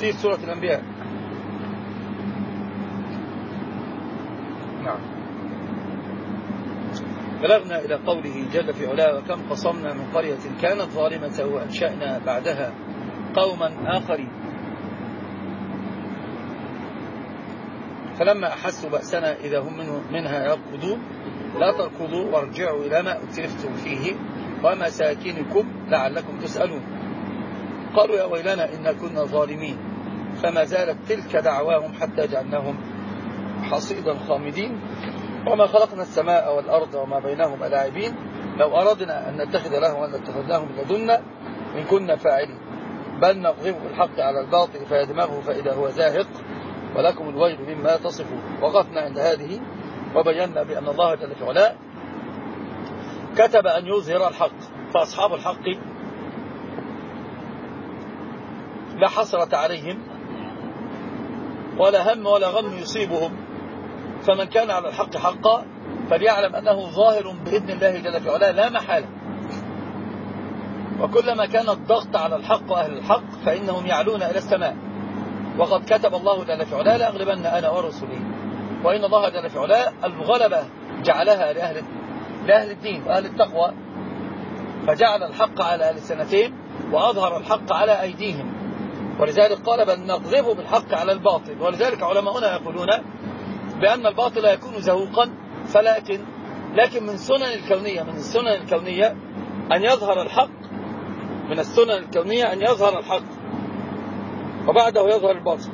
تفسير سورة الأنبياء. نعم. بلغنا إلى قوله جل في علاه وكم قصمنا من قرية كانت ظالمة وأنشأنا بعدها قوما آخرين. فلما أحسوا بأسنا إذا هم منه منها يركضون لا تركضوا وارجعوا إلى ما أترفتم فيه ومساكنكم لعلكم تسألون. قالوا يا ويلنا إنا كنا ظالمين. فما زالت تلك دعواهم حتى جعلناهم حصيدا خامدين وما خلقنا السماء والأرض وما بينهما لاعبين. لو أردنا أن نتخذ له أن من لدنا إن كنا فاعلين. بل نقذف بالحق على الباطل فيدمغه فإذا هو زاهق. ولكم الويل مما تصفون. وقفنا عند هذه وبينا بأن الله جل في كتب أن يظهر الحق. فأصحاب الحق لا حسرة عليهم ولا هم ولا غم يصيبهم. فمن كان على الحق حقا فليعلم أنه ظاهر بإذن الله جل في علاه لا محالة. وكلما كان الضغط على الحق وأهل الحق فإنهم يعلون إلى السماء. وقد كتب الله جل في علاه لأغلبن أنا ورسلي. وإن الله جل في علاه الغلبة جعلها لأهل, لأهل الدين وأهل التقوى. فجعل الحق على ألسنتهم وأظهر الحق على أيديهم. ولذلك قال بل نقذف بالحق على الباطل. ولذلك علماؤنا يقولون بأن الباطل يكون زهوقا فلكن لكن من سنن الكونية من السنن الكونية أن يظهر الحق. من السنن الكونية أن يظهر الحق. وبعده يظهر الباطل.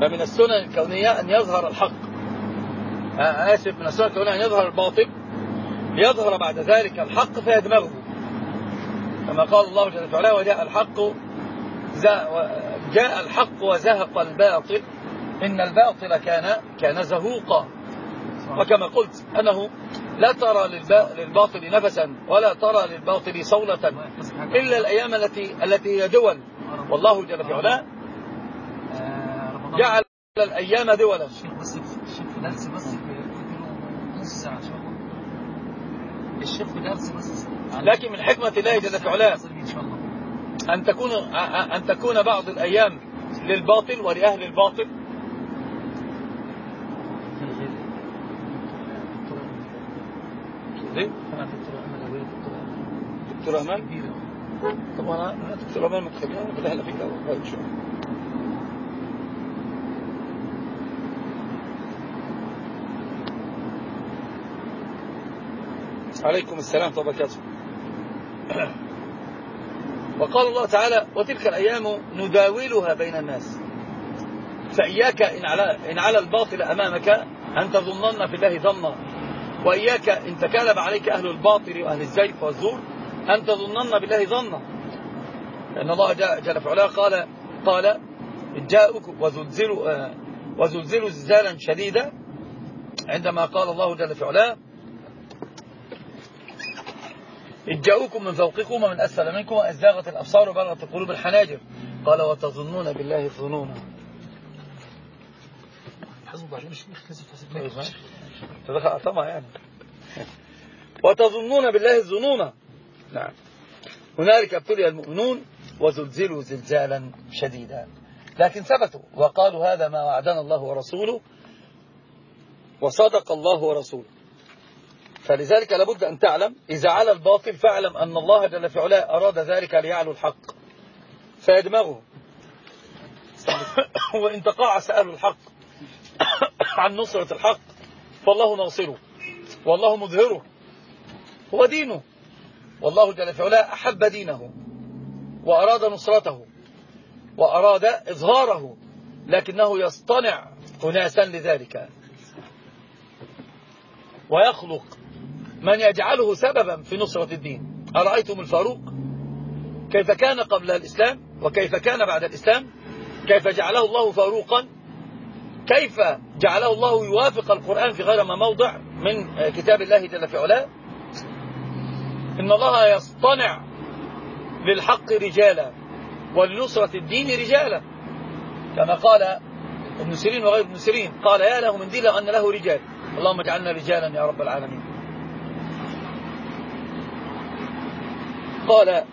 فمن السنن الكونية أن يظهر الحق. آسف من السنن الكونية أن يظهر الباطل. ليظهر بعد ذلك الحق فيدمغه. كما قال الله جل وعلا وجاء الحق جاء الحق وزهق الباطل إن الباطل كان كان زهوقا. وكما قلت أنه لا ترى للباطل نفسا ولا ترى للباطل صولة إلا الأيام التي التي هي دول. والله جل في علاه جعل الأيام دولا. الشيخ في درس بس لكن من حكمة الله جل في علاه. أن تكون أن تكون بعض الأيام للباطل ولأهل الباطل. ليه؟ دكتور أمان؟ طب أنا دكتور أمان ما تخليها بالله لا فيك إن شاء عليكم السلام وبركاته. وقال الله تعالى وتلك الأيام نداولها بين الناس. فإياك إن على, إن على الباطل أمامك أن تظنن في الله ظنا. وإياك إن تكالب عليك أهل الباطل وأهل الزيف والزور أن تظنن بالله ظنا. لأن الله جل في علاه قال قال جاءكم وزلزلوا وزلزلوا زلزالا شديدا عندما قال الله جل في علاه إذ جاءوكم من فوقكم ومن أسفل منكم وأزاغت الأبصار وبلغت القلوب الحناجر. قال وتظنون بالله الظنونا. طبعا يعني. وتظنون بالله الظنون نعم. هنالك ابتلي المؤمنون وزلزلوا زلزالا شديدا. لكن ثبتوا وقالوا هذا ما وعدنا الله ورسوله وصدق الله ورسوله. فلذلك لابد أن تعلم إذا على الباطل فاعلم أن الله جل في علاه أراد ذلك ليعلو الحق. فيدمغه. وإن تقاعس أهل الحق عن نصرة الحق فالله ناصره والله مظهره هو دينه. والله جل في علاه أحب دينه وأراد نصرته وأراد إظهاره لكنه يصطنع أناسا لذلك. ويخلق. من يجعله سببا في نصرة الدين. أرأيتم الفاروق؟ كيف كان قبل الإسلام؟ وكيف كان بعد الإسلام؟ كيف جعله الله فاروقا؟ كيف جعله الله يوافق القرآن في غير ما موضع من كتاب الله جل في علاه؟ إن الله يصطنع للحق رجالا ولنصرة الدين رجالا. كما قال ابن سيرين وغير ابن سيرين قال يا له من دين أن له رجال. اللهم اجعلنا رجالا يا رب العالمين. قال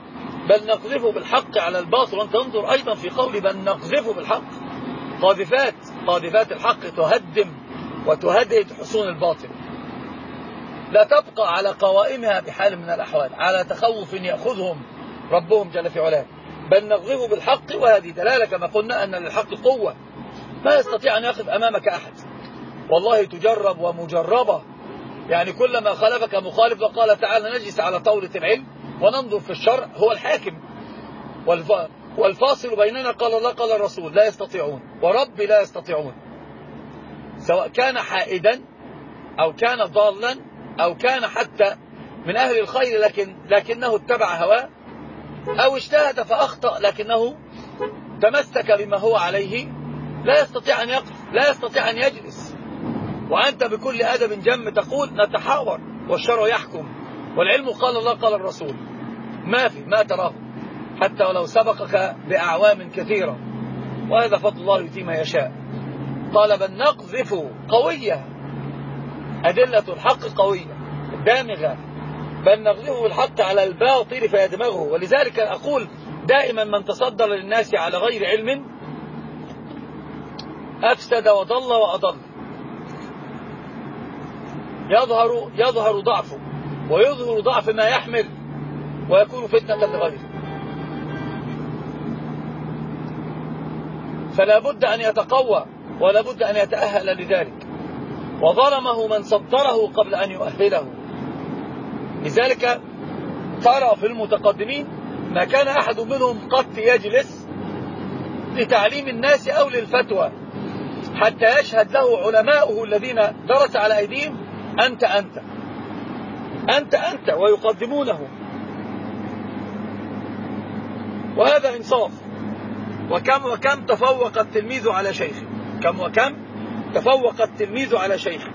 بل نقذف بالحق على الباطل وانت انظر أيضا في قول بل نقذف بالحق. قاذفات قاذفات الحق تهدم وتهدد حصون الباطل. لا تبقى على قوائمها بحال من الأحوال على تخوف يأخذهم ربهم جل في علاه. بل نقذف بالحق وهذه دلالة كما قلنا أن للحق قوة. ما يستطيع أن يقف أمامك أحد. والله تجرب ومجربة. يعني كلما خالفك مخالف وقال تعالى نجلس على طاولة العلم وننظر في الشرع هو الحاكم. والفاصل بيننا قال الله قال الرسول لا يستطيعون. وربي لا يستطيعون. سواء كان حائدا أو كان ضالا أو كان حتى من أهل الخير لكن لكنه اتبع هواه أو اجتهد فأخطأ لكنه تمسك بما هو عليه. لا يستطيع أن يقف لا يستطيع أن يجلس. وأنت بكل أدب جم تقول نتحاور والشرع يحكم. والعلم قال الله قال الرسول ما في ما تراه حتى ولو سبقك بأعوام كثيرة. وهذا فضل الله يتي ما يشاء. طالبا نقذف قوية أدلة الحق قوية دامغة. بل نغلبه بالحق على الباطل فيدمغه. ولذلك أقول دائما من تصدر للناس على غير علم أفسد وضل وأضل. يظهر يظهر ضعفه. ويظهر ضعف ما يحمل ويكون فتنة لغيره فلا بد أن يتقوى ولا بد أن يتأهل لذلك. وظلمه من صدره قبل أن يؤهله. لذلك ترى في المتقدمين ما كان أحد منهم قد يجلس لتعليم الناس أو للفتوى حتى يشهد له علماؤه الذين درس على أيديهم أنت أنت أنت أنت ويقدمونه. وهذا إنصاف. وكم وكم تفوق التلميذ على شيخه كم وكم تفوق التلميذ على شيخه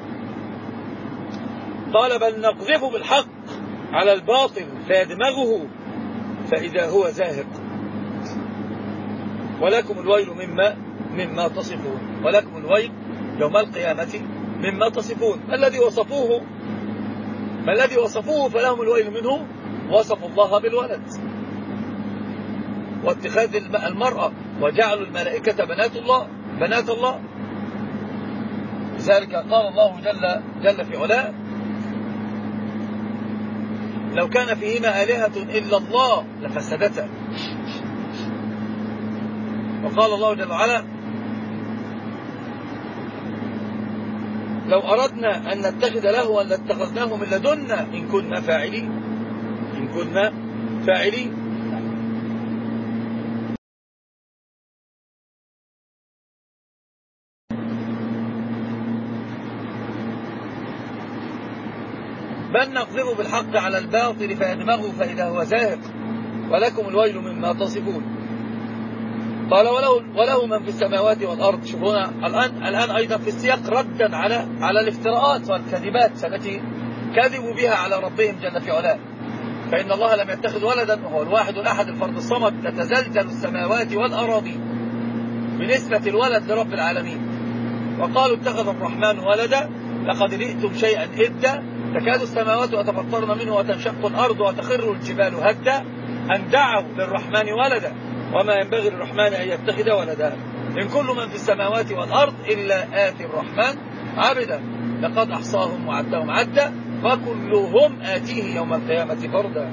قال بل نقذف بالحق على الباطل فيدمغه فإذا هو زاهق. ولكم الويل مما مما تصفون. ولكم الويل يوم القيامة مما تصفون. الذي وصفوه ما الذي وصفوه فلهم الويل منه وصفوا الله بالولد. واتخاذ المرأة وجعلوا الملائكة بنات الله بنات الله. لذلك قال الله جل, جل في علاه لو كان فيهما آلهة إلا الله لفسدتا. وقال الله جل وعلا لو أردنا أن نتخذ لهوا لاتخذناه من لدنا إن كنا فاعلين. إن كنا فاعلين. بل نقذف بالحق على الباطل فيدمغه فإذا هو زاهق ولكم الويل مما تصفون. قال وله, وله من في السماوات والأرض. شوفون الآن, الآن أيضا في السياق ردا على على الافتراءات والكذبات التي كذبوا بها على ربهم جل في علاه. فإن الله لم يتخذ ولدا وهو الواحد الأحد الفرد الصمد تتزلزل السماوات والأراضي بنسبة الولد لرب العالمين. وقالوا اتخذ الرحمن ولدا لقد جئتم شيئا إدا تكاد السماوات وتفطرن منه وتنشق الأرض وتخر الجبال هدا. أن دعوا للرحمن ولدا. وما ينبغي للرحمن أن يتخذ ولدا. إن كل من في السماوات والأرض إلا آتي الرحمن عبدا. لقد أحصاهم وعدهم عدا وكلهم آتيه يوم القيامة فردا.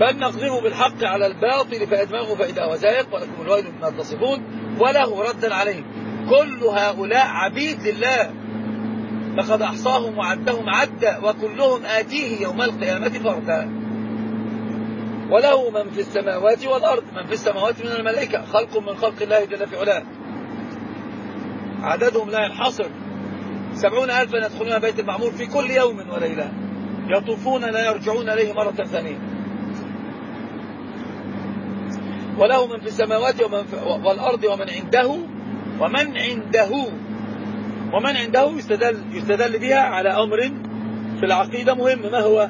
بل نقذف بالحق على الباطل فيدمغه فإذا وزايق ولكم الويل مما تصفون وله ردا عليهم. كل هؤلاء عبيد لله. لقد أحصاهم وعدهم عدا وكلهم آتيه يوم القيامة فردا. وله من في السماوات والأرض من في السماوات من الملائكة خلق من خلق الله جل في علاه. عددهم لا ينحصر. سبعون ألفا يدخلون بيت المعمور في كل يوم وليلة. يطوفون لا يرجعون إليه مرة ثانية. وله من في السماوات ومن في والأرض ومن عنده ومن عنده ومن عنده يستدل, يستدل بها على أمر في العقيدة مهم ما هو؟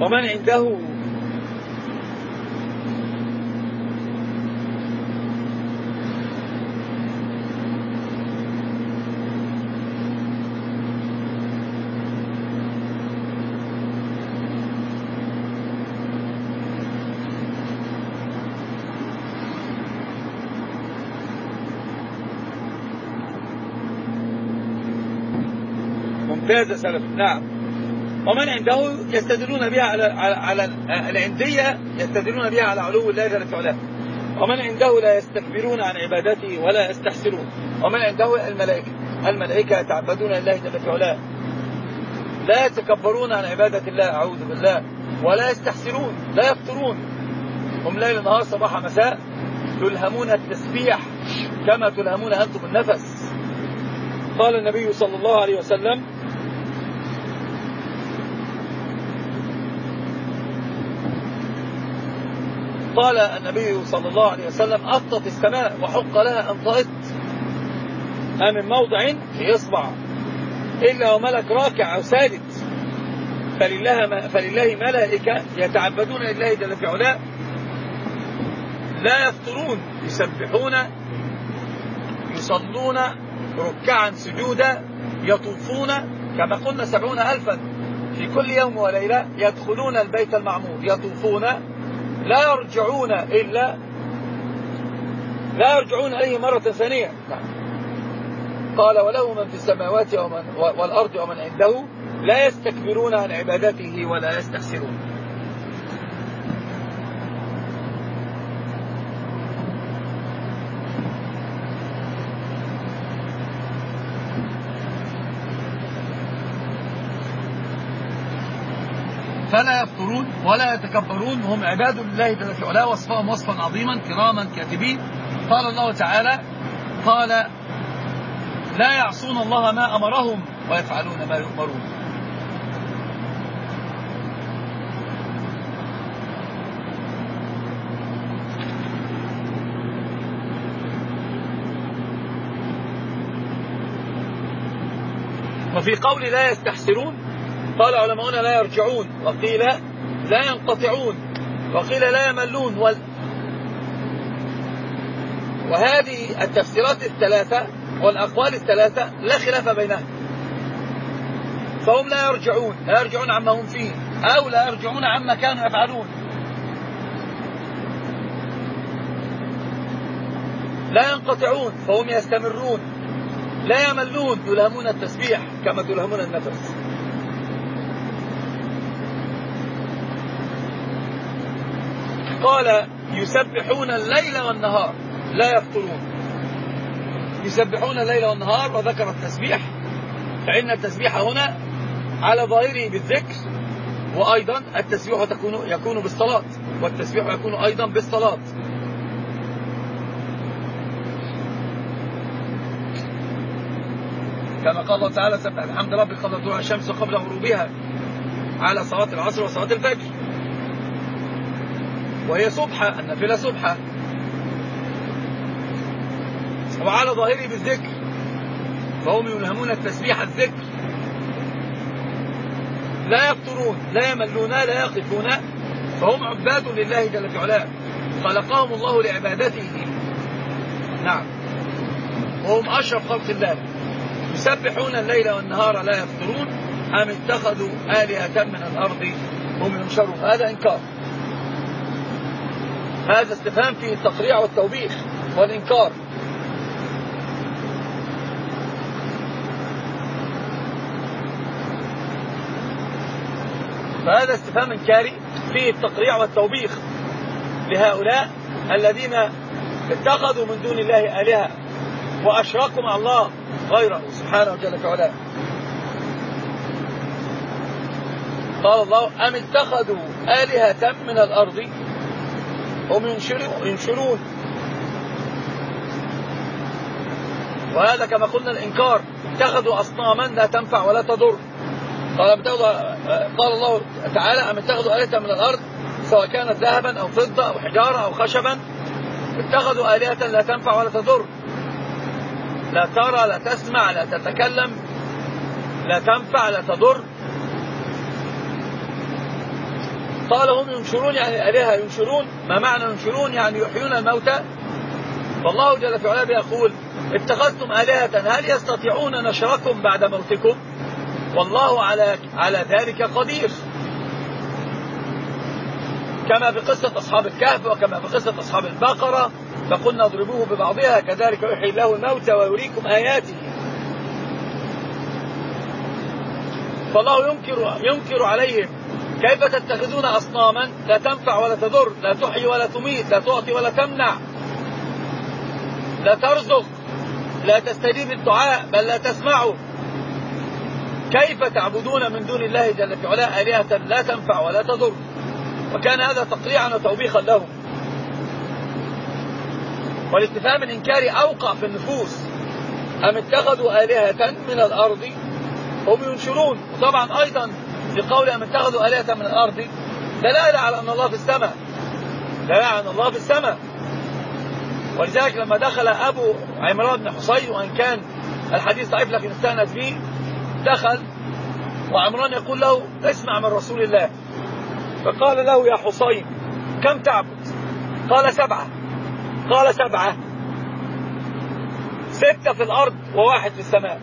ومن عنده ممتازة سلف. نعم. ومن عنده يستدلون بها على على, على العندية يستدلون بها على علو الله جل وعلا ومن عنده لا يستكبرون عن عبادته ولا يستحسرون ومن عنده الملائكة الملائكة يتعبدون لله جل وعلا لا يتكبرون عن عبادة الله أعوذ بالله. ولا يستحسرون لا يفترون. هم ليل نهار صباح مساء تلهمون التسبيح كما تلهمون أنتم النفس. قال النبي صلى الله عليه وسلم قال النبي صلى الله عليه وسلم أطت السماء وحق لها أن ما من موضع إصبع. إلا وملك راكع أو ساجد. فلله, فلله ملائكة يتعبدون لله جل في علاه. لا يفطرون يسبحون يصلون ركعا سجودا يطوفون كما قلنا سبعون ألفا في كل يوم وليلة يدخلون البيت المعمور. يطوفون لا يرجعون إلا لا يرجعون إليه مرة ثانية. قال وله من في السماوات ومن والأرض ومن عنده لا يستكبرون عن عبادته ولا يستحسرون. فلا يفطرون ولا يتكبرون هم عباد لله جل وعلا وصفهم وصفا عظيما كراما كاتبين. قال الله تعالى قال لا يعصون الله ما أمرهم ويفعلون ما يؤمرون. وفي قول لا يستحسرون قال علماؤنا لا يرجعون وقيل لا ينقطعون وقيل لا يملون. وهذه التفسيرات الثلاثة والأقوال الثلاثة لا خلاف بينها فهم لا يرجعون لا يرجعون عما هم فيه أو لا يرجعون عما كانوا يفعلون. لا ينقطعون فهم يستمرون. لا يملون يلهمون التسبيح كما تلهمون النفس. قال يسبحون الليل والنهار. لا يفطرون يسبحون الليل والنهار وذكر التسبيح. فإن التسبيح هنا على ظاهره بالذكر وأيضا التسبيح تكون يكون بالصلاة والتسبيح يكون أيضا بالصلاة. كما قال الله تعالى سبح الحمد ربك قبل طلوع الشمس وقبل غروبها على صلاة العصر وصلاة الفجر. وهي سبحة النافلة سبحة وعلى ظاهره بالذكر. فهم يلهمون التسبيح الذكر. لا يفطرون لا يملون لا يقفون. فهم عباد لله جل في علاه. خلقهم الله لعبادته. نعم. وهم أشرف خلق الله. يسبحون الليل والنهار لا يفطرون. أم اتخذوا آلهة من الأرض؟ هم ينشرون. هذا إنكار. هذا استفهام فيه التقريع والتوبيخ والإنكار. فهذا استفهام إنكاري فيه التقريع والتوبيخ لهؤلاء الذين اتخذوا من دون الله آلهة وأشركوا مع الله غيره. سبحانه وعلا. قال الله أم اتخذوا آلهة من الأرض هم ينشرون. وهذا كما قلنا الإنكار. اتخذوا أصناما لا تنفع ولا تضر. قال قال الله تعالى أم اتخذوا آلهة من الأرض سواء كانت ذهبا أو فضة أو حجارة أو خشبا. اتخذوا آلهة لا تنفع ولا تضر. لا ترى لا تسمع لا تتكلم. لا تنفع لا تضر. قال هم ينشرون يعني آلهة ينشرون ما معنى ينشرون؟ يعني يحيون الموتى. فالله جل في علاه يقول اتخذتم آلهة هل يستطيعون نشركم بعد موتكم؟ والله على على ذلك قدير. كما بقصة أصحاب الكهف وكما بقصة أصحاب البقرة فقلنا اضربوه ببعضها كذلك يحيي الله الموتى ويريكم آياته. فالله ينكر, ينكر عليهم. كيف تتخذون أصناما لا تنفع ولا تضر لا تحيي ولا تميت لا تعطي ولا تمنع لا ترزق لا تستجيب الدعاء بل لا تسمعه كيف تعبدون من دون الله جل في علاه آلهة لا تنفع ولا تضر؟ وكان هذا تقريعا وتوبيخا لهم. والاستفهام الإنكاري أوقع في النفوس. أم اتخذوا آلهة من الأرض؟ هم ينشرون. وطبعا أيضا لقول أم اتخذوا آلهة من الأرض دلالة على أن الله في السماء. دلالة على أن الله في السماء. ولذلك لما دخل أبو عمران بن حصين وإن كان الحديث ضعيف لكن استأنت فيه دخل وعمران يقول له اسمع من رسول الله. فقال له يا حصين كم تعبد؟ قال سبعة. قال سبعة. ستة في الأرض وواحد في السماء.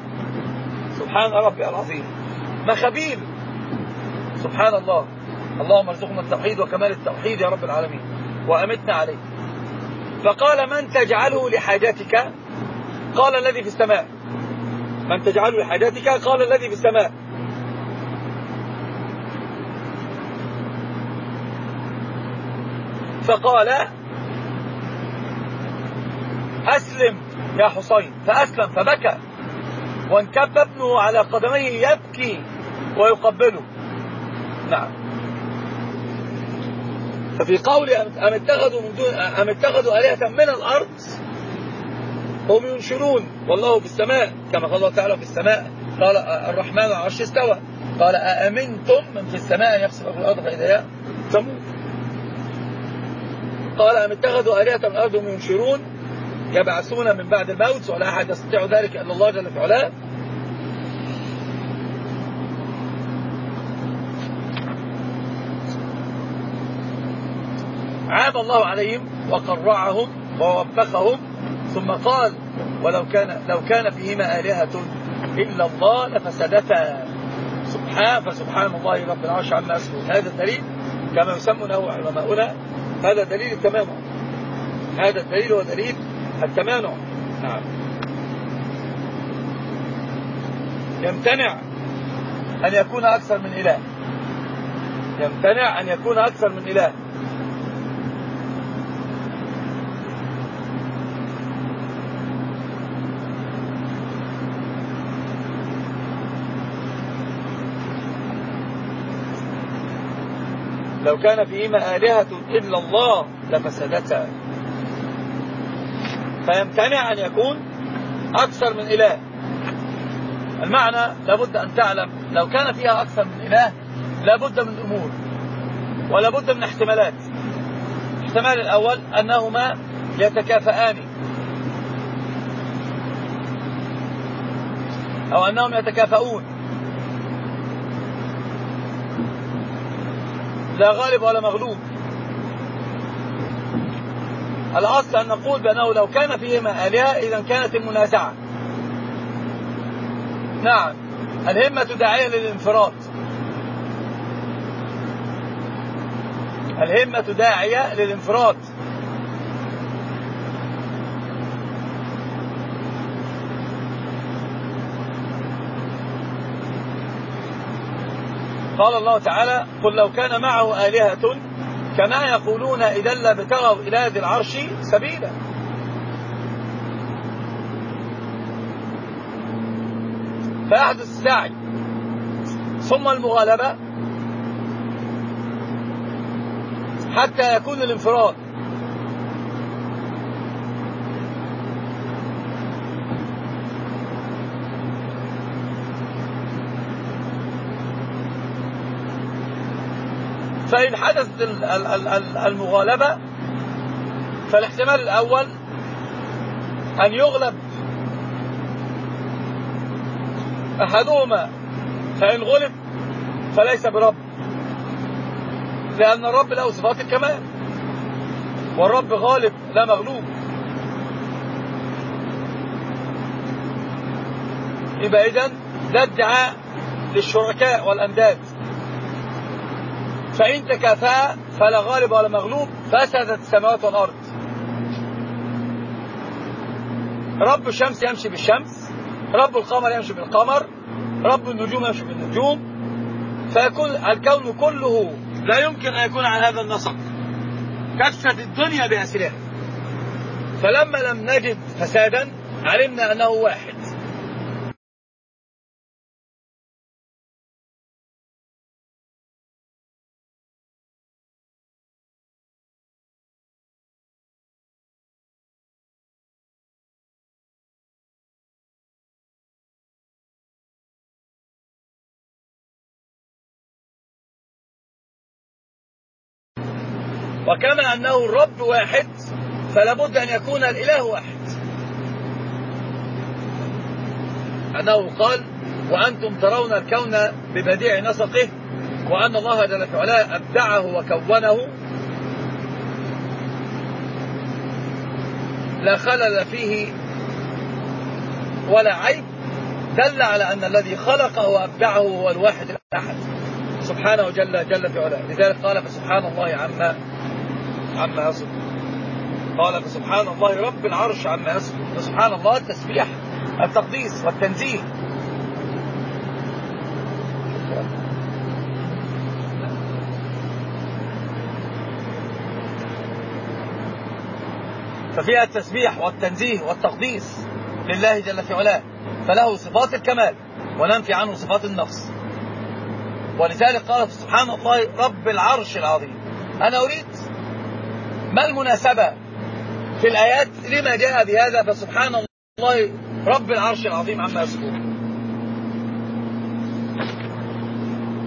سبحان ربي العظيم. مخابيل. سبحان الله. اللهم ارزقنا التوحيد وكمال التوحيد يا رب العالمين. وأمتنا عليه. فقال من تجعله لحاجتك قال الذي في السماء. من تجعله لحاجتك قال الذي في السماء. فقال أسلم يا حسين. فأسلم فبكى. وانكب ابنه على قدميه يبكي ويقبله. نعم. ففي قول أم اتخذوا من دون أم اتخذوا آلهة من الأرض؟ هم ينشرون والله في السماء كما قال الله تعالى في السماء قال الرحمن على العرش استوى. قال أأمنتم من في السماء أن يخسف في الأرض فإذا تموت؟ قال أم اتخذوا آلهة من الأرض؟ هم ينشرون يبعثون من بعد الموت ولا أحد يستطيع ذلك إلا الله جل في علاه. عاب الله عليهم وقرعهم ووبخهم ثم قال ولو كان لو كان فيهما آلهة إلا الله لفسدتا. سبحان فسبحان الله رب العرش عما يصفون. هذا الدليل كما يسمونه علماؤنا هذا دليل التمامع هذا الدليل هو دليل التمانع. نعم. يمتنع أن يكون أكثر من إله. يمتنع أن يكون أكثر من إله. لو كان فيهما آلهة إلا الله لفسدتا. فيمتنع أن يكون أكثر من إله. المعنى لابد أن تعلم لو كان فيها أكثر من إله لابد من أمور ولابد من احتمالات. الاحتمال الأول أنهما يتكافئان أو أنهم يتكافؤون. لا غالب ولا مغلوب. الأصل أن نقول بأنه لو كان فيهما آلهة إذا كانت المنازعة. نعم الهمة داعية للانفراد. الهمة داعية للانفراد. قال الله تعالى قل لو كان معه آلهة كما يقولون إذا لابتغوا إلى ذي العرش سبيلا. فيحدث السعي ثم المغالبة. حتى يكون الانفراد. فإن حدثت المغالبة فالاحتمال الأول أن يغلب أحدهما فإن غلب فليس برب لأن الرب له صفات الكمال والرب غالب لا مغلوب. يبقى إذن ده ادعاء للشركاء والأنداد. فإن تكافأ فلا غالب ولا مغلوب فسدت السماوات والأرض. رب الشمس يمشي بالشمس رب القمر يمشي بالقمر رب النجوم يمشي بالنجوم. فيكون الكون كله لا يمكن أن يكون على هذا النسق كفت الدنيا بأسرها فلما لم نجد فسادا علمنا أنه واحد. وكما أنه الرب واحد فلا بد أن يكون الإله واحد. أنه قال وأنتم ترون الكون ببديع نسقه وأن الله جل في علاه أبدعه وكونه. لا خلل فيه ولا عيب دل على أن الذي خلقه وأبدعه هو الواحد الأحد. سبحانه جل جل في علاه. لذلك قال فسبحان الله عما عما يصف قال فسبحان الله رب العرش عما يصف فسبحان الله التسبيح التقديس والتنزيه ففيها التسبيح والتنزيه والتقديس لله جل في علاه فله صفات الكمال وننفي عنه صفات النقص. ولذلك قال سبحان الله رب العرش العظيم. أنا أريد ما المناسبة في الآيات؟ لما جاء بهذا فسبحان الله رب العرش العظيم عما يصفون.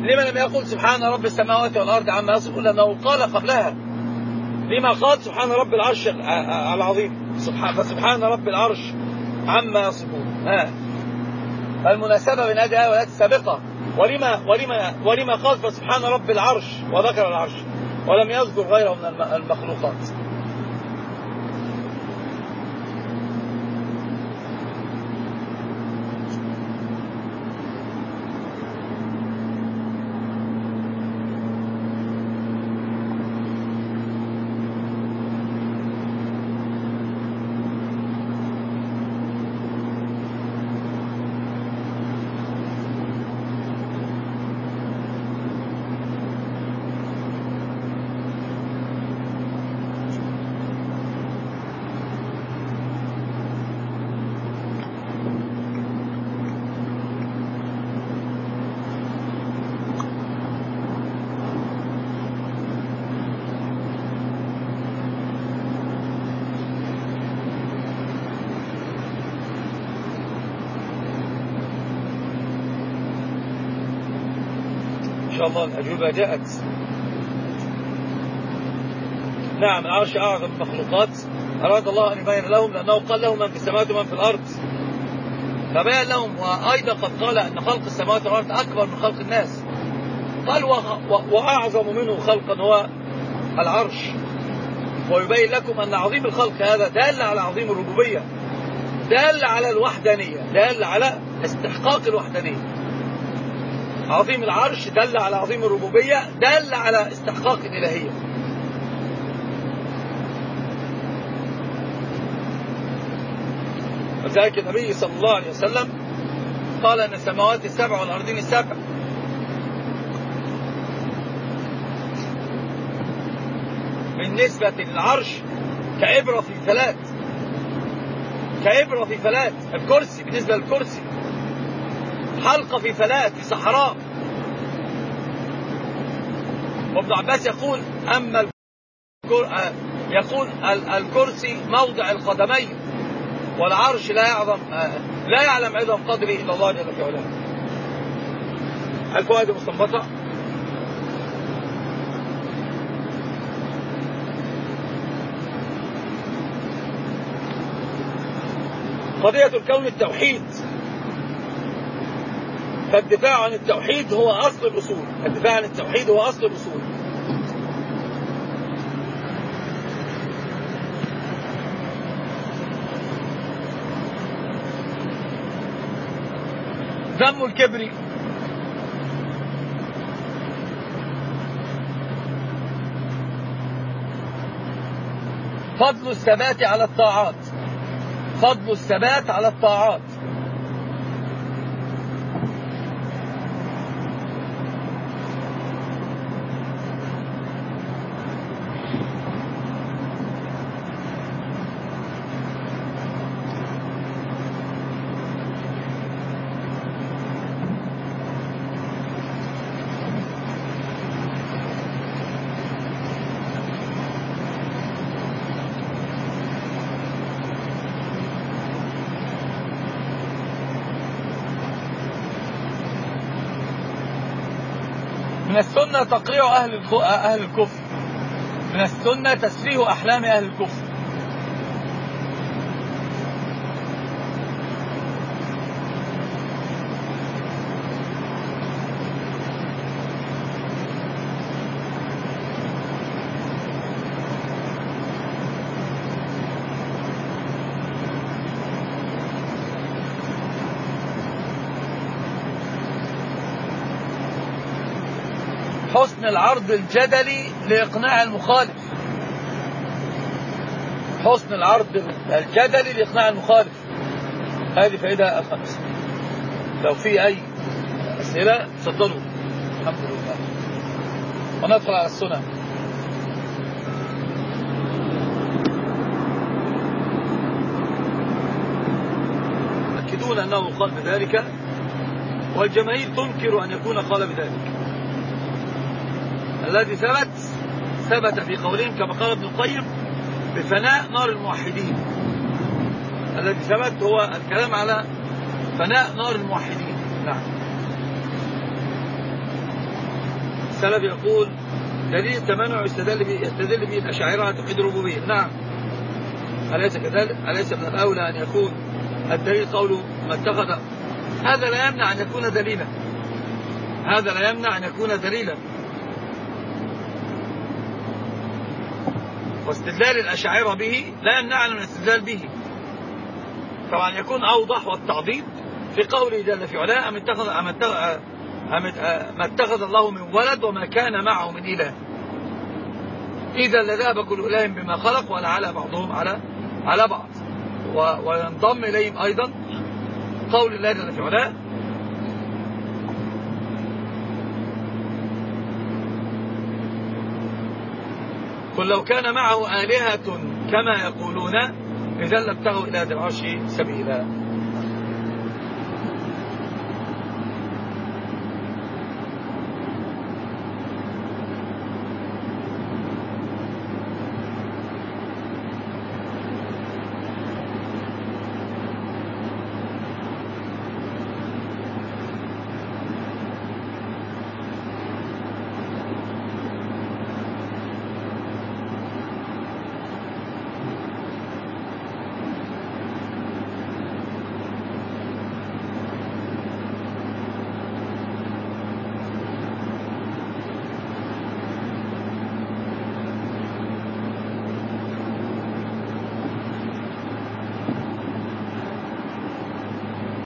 لما لم يقل سبحان رب السماوات والأرض عما يصفون؟ لأنه قال قبلها. لما قال سبحان رب العرش العظيم فسبحان رب العرش عما يصفون. المناسبة بين هذه الآية والآيات السابقة. ولما ولما ولما قال فسبحان رب العرش وذكر العرش. ولم يذكر غيره من المخلوقات. الله الأجوبة جاءت. نعم العرش أعظم المخلوقات. أراد الله أن يبين لهم لأنه قال لهم من في السماوات ومن في الأرض. فبين لهم وأيضا قد قال أن خلق السماوات والأرض أكبر من خلق الناس. قال وأعظم منه خلقا هو العرش. ويبين لكم أن عظيم الخلق هذا دال على عظيم الربوبية دال على الوحدانية دال على استحقاق الوحدانية. عظيم العرش دل على عظيم الربوبية دل على استحقاق الإلهية. وذلك النبي صلى الله عليه وسلم قال أن السماوات السبع والأرضين السبع. بالنسبة للعرش كإبرة في فلات. كإبرة في فلات. الكرسي بالنسبة للكرسي. حلقة في فلات في صحراء. وابن عباس يقول أما يقول الكرسي موضع القدمين والعرش لا يعظم لا يعلم عظم قدره إلا الله جل في علاه الفوائد المستنبطة قضية الكون التوحيد. فالدفاع عن التوحيد هو أصل الأصول. الدفاع عن التوحيد هو أصل الأصول. ذم الكبر فضل الثبات على الطاعات. فضل الثبات على الطاعات من السنة تقريع أهل الكفر. من السنة تسفيه أحلام أهل الكفر. حسن العرض الجدلي لإقناع المخالف. حسن العرض الجدلي لإقناع المخالف. هذه فائدة الخامسة لو في أي أسئلة تفضلوا الحمد لله. وندخل على السنن. يؤكدون أنه قال بذلك والجماهير تنكر أن يكون قال بذلك الذي ثبت ثبت في قولهم كما قال ابن القيم بفناء نار الموحدين. الذي ثبت هو الكلام على فناء نار الموحدين. نعم. السلف يقول دليل التمنع يستدل به يستدل به الأشاعرة توحيد الربوبية. نعم. أليس كذلك؟ أليس من الأولى أن يكون الدليل قوله ما اتخذ؟ هذا لا يمنع أن يكون دليلا. هذا لا يمنع أن يكون دليلا. واستدلال الأشاعرة به لا يمنعنا من الاستدلال به. طبعا يكون أوضح والتعضيد في قوله جل في علاه أم اتخذ أم اتخذ ما اتخذ الله من ولد وما كان معه من إله؟ إذا لذهب كل إله بما خلق ولا على بعضهم على على بعض. وينضم إليهم أيضا قول الله جل في علاه قل لو كان معه آلهة كما يقولون إذا لابتغوا إلى ذي العرش سبيلا.